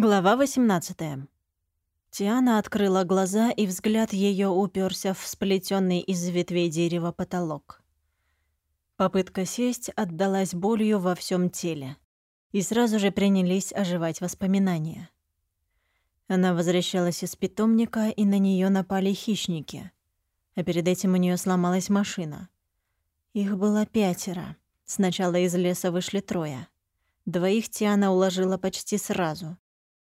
Глава 18. Тиана открыла глаза, и взгляд ее уперся в сплетенный из ветвей дерева потолок. Попытка сесть отдалась болью во всем теле, и сразу же принялись оживать воспоминания. Она возвращалась из питомника, и на нее напали хищники. А перед этим у нее сломалась машина. Их было пятеро. Сначала из леса вышли трое. Двоих Тиана уложила почти сразу,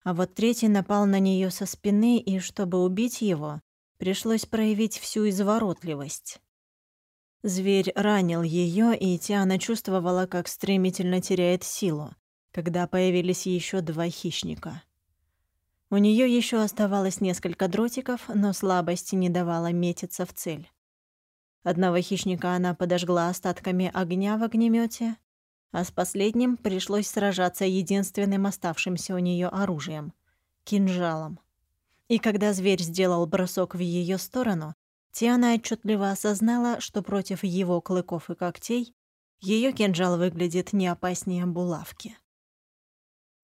а вот третий напал на нее со спины, и чтобы убить его, пришлось проявить всю изворотливость. Зверь ранил ее, и Тиана чувствовала, как стремительно теряет силу, когда появились еще два хищника. У нее еще оставалось несколько дротиков, но слабость не давала метиться в цель. Одного хищника она подожгла остатками огня в огнемете, а с последним пришлось сражаться единственным оставшимся у нее оружием — кинжалом. И когда зверь сделал бросок в ее сторону, Тиана отчетливо осознала, что против его клыков и когтей ее кинжал выглядит не опаснее булавки.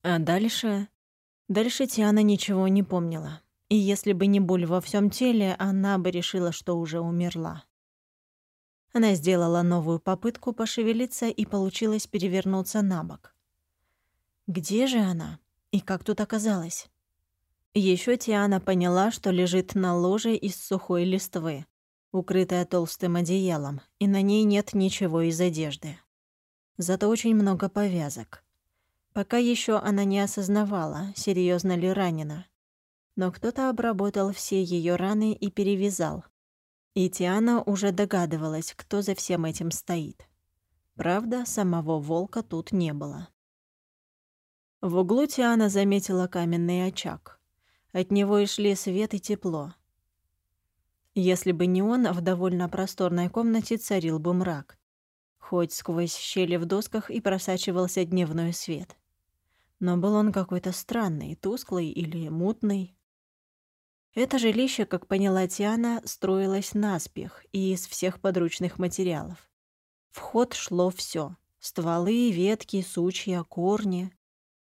А дальше... Дальше Тиана ничего не помнила. И если бы не боль во всем теле, она бы решила, что уже умерла. Она сделала новую попытку пошевелиться и получилось перевернуться на бок. Где же она? И как тут оказалась? Еще Тиана поняла, что лежит на ложе из сухой листвы, укрытая толстым одеялом, и на ней нет ничего из одежды. Зато очень много повязок. Пока еще она не осознавала, серьезно ли ранена. Но кто-то обработал все ее раны и перевязал, и Тиана уже догадывалась, кто за всем этим стоит. Правда, самого волка тут не было. В углу Тиана заметила каменный очаг. От него и шли свет и тепло. Если бы не он, в довольно просторной комнате царил бы мрак. Хоть сквозь щели в досках и просачивался дневной свет. Но был он какой-то странный, тусклый или мутный. Это жилище, как поняла Тиана, строилось наспех и из всех подручных материалов. В ход шло все: стволы, ветки, сучья, корни.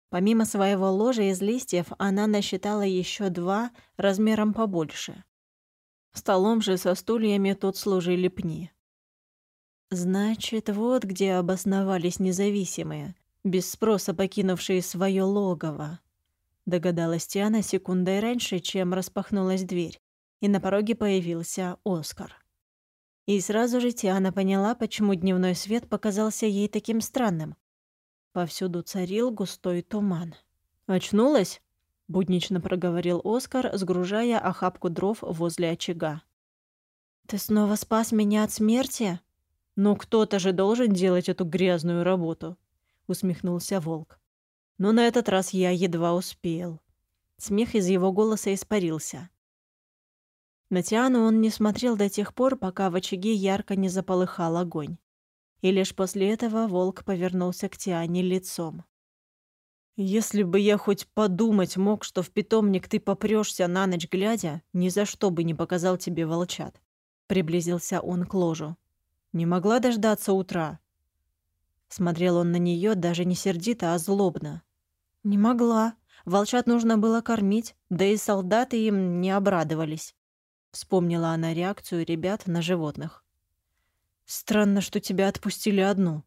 Помимо своего ложа из листьев, она насчитала еще два размером побольше. Столом же со стульями тут служили пни. Значит, вот где обосновались независимые, без спроса покинувшие свое логово. Догадалась Тиана секундой раньше, чем распахнулась дверь, и на пороге появился Оскар. И сразу же Тиана поняла, почему дневной свет показался ей таким странным. Повсюду царил густой туман. «Очнулась?» — буднично проговорил Оскар, сгружая охапку дров возле очага. «Ты снова спас меня от смерти?» «Ну кто-то же должен делать эту грязную работу», — усмехнулся волк. Но на этот раз я едва успел. Смех из его голоса испарился. На Тиану он не смотрел до тех пор, пока в очаге ярко не заполыхал огонь. И лишь после этого волк повернулся к Тиане лицом. «Если бы я хоть подумать мог, что в питомник ты попрёшься на ночь глядя, ни за что бы не показал тебе волчат», — приблизился он к ложу. «Не могла дождаться утра». Смотрел он на нее даже не сердито, а злобно. «Не могла. Волчат нужно было кормить, да и солдаты им не обрадовались». Вспомнила она реакцию ребят на животных. «Странно, что тебя отпустили одну».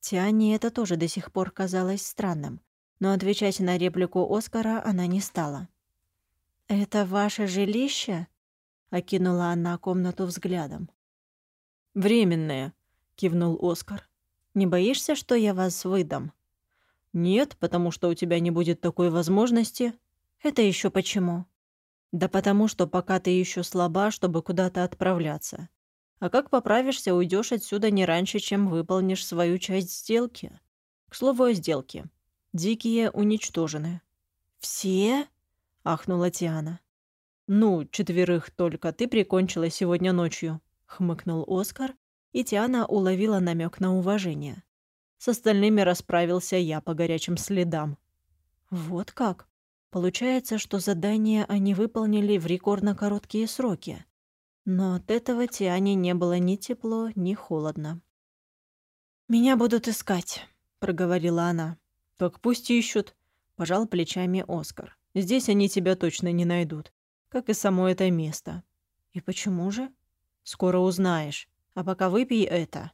Тиане это тоже до сих пор казалось странным, но отвечать на реплику Оскара она не стала. «Это ваше жилище?» — окинула она комнату взглядом. «Временное», — кивнул Оскар. «Не боишься, что я вас выдам?» «Нет, потому что у тебя не будет такой возможности». «Это еще почему?» «Да потому что пока ты еще слаба, чтобы куда-то отправляться. А как поправишься, уйдешь отсюда не раньше, чем выполнишь свою часть сделки. К слову о сделке. Дикие уничтожены». «Все?» — ахнула Тиана. «Ну, четверых только ты прикончила сегодня ночью», — хмыкнул Оскар, и Тиана уловила намек на уважение. С остальными расправился я по горячим следам. Вот как? Получается, что задание они выполнили в рекордно короткие сроки. Но от этого Тиане не было ни тепло, ни холодно. «Меня будут искать», — проговорила она. «Так пусть ищут. — пожал плечами Оскар. «Здесь они тебя точно не найдут, как и само это место». «И почему же?» «Скоро узнаешь. А пока выпей это».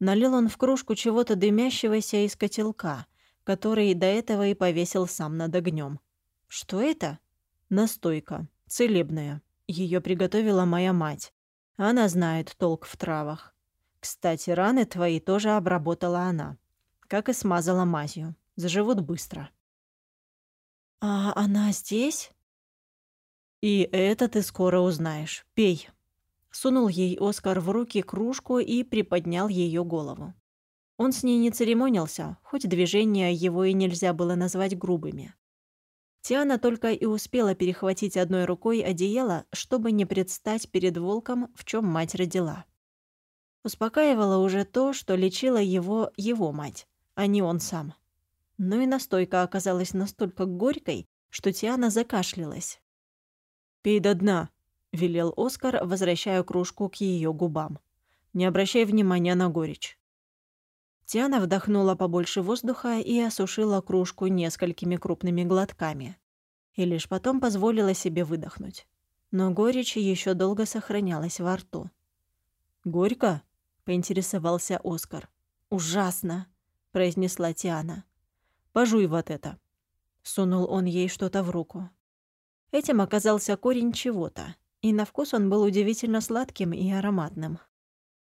Налил он в кружку чего-то дымящегося из котелка, который до этого и повесил сам над огнем. «Что это?» «Настойка. Целебная. Ее приготовила моя мать. Она знает толк в травах. Кстати, раны твои тоже обработала она. Как и смазала мазью. Заживут быстро». «А она здесь?» «И это ты скоро узнаешь. Пей». Сунул ей Оскар в руки кружку и приподнял ее голову. Он с ней не церемонился, хоть движения его и нельзя было назвать грубыми. Тиана только и успела перехватить одной рукой одеяло, чтобы не предстать перед волком, в чем мать родила. Успокаивало уже то, что лечила его его мать, а не он сам. Но и настойка оказалась настолько горькой, что Тиана закашлялась. «Пей до дна», — велел Оскар, возвращая кружку к ее губам. «Не обращай внимания на горечь». Тиана вдохнула побольше воздуха и осушила кружку несколькими крупными глотками. И лишь потом позволила себе выдохнуть. Но горечь еще долго сохранялась во рту. «Горько?» — поинтересовался Оскар. «Ужасно!» — произнесла Тиана. «Пожуй вот это». Сунул он ей что-то в руку. Этим оказался корень чего-то, и на вкус он был удивительно сладким и ароматным.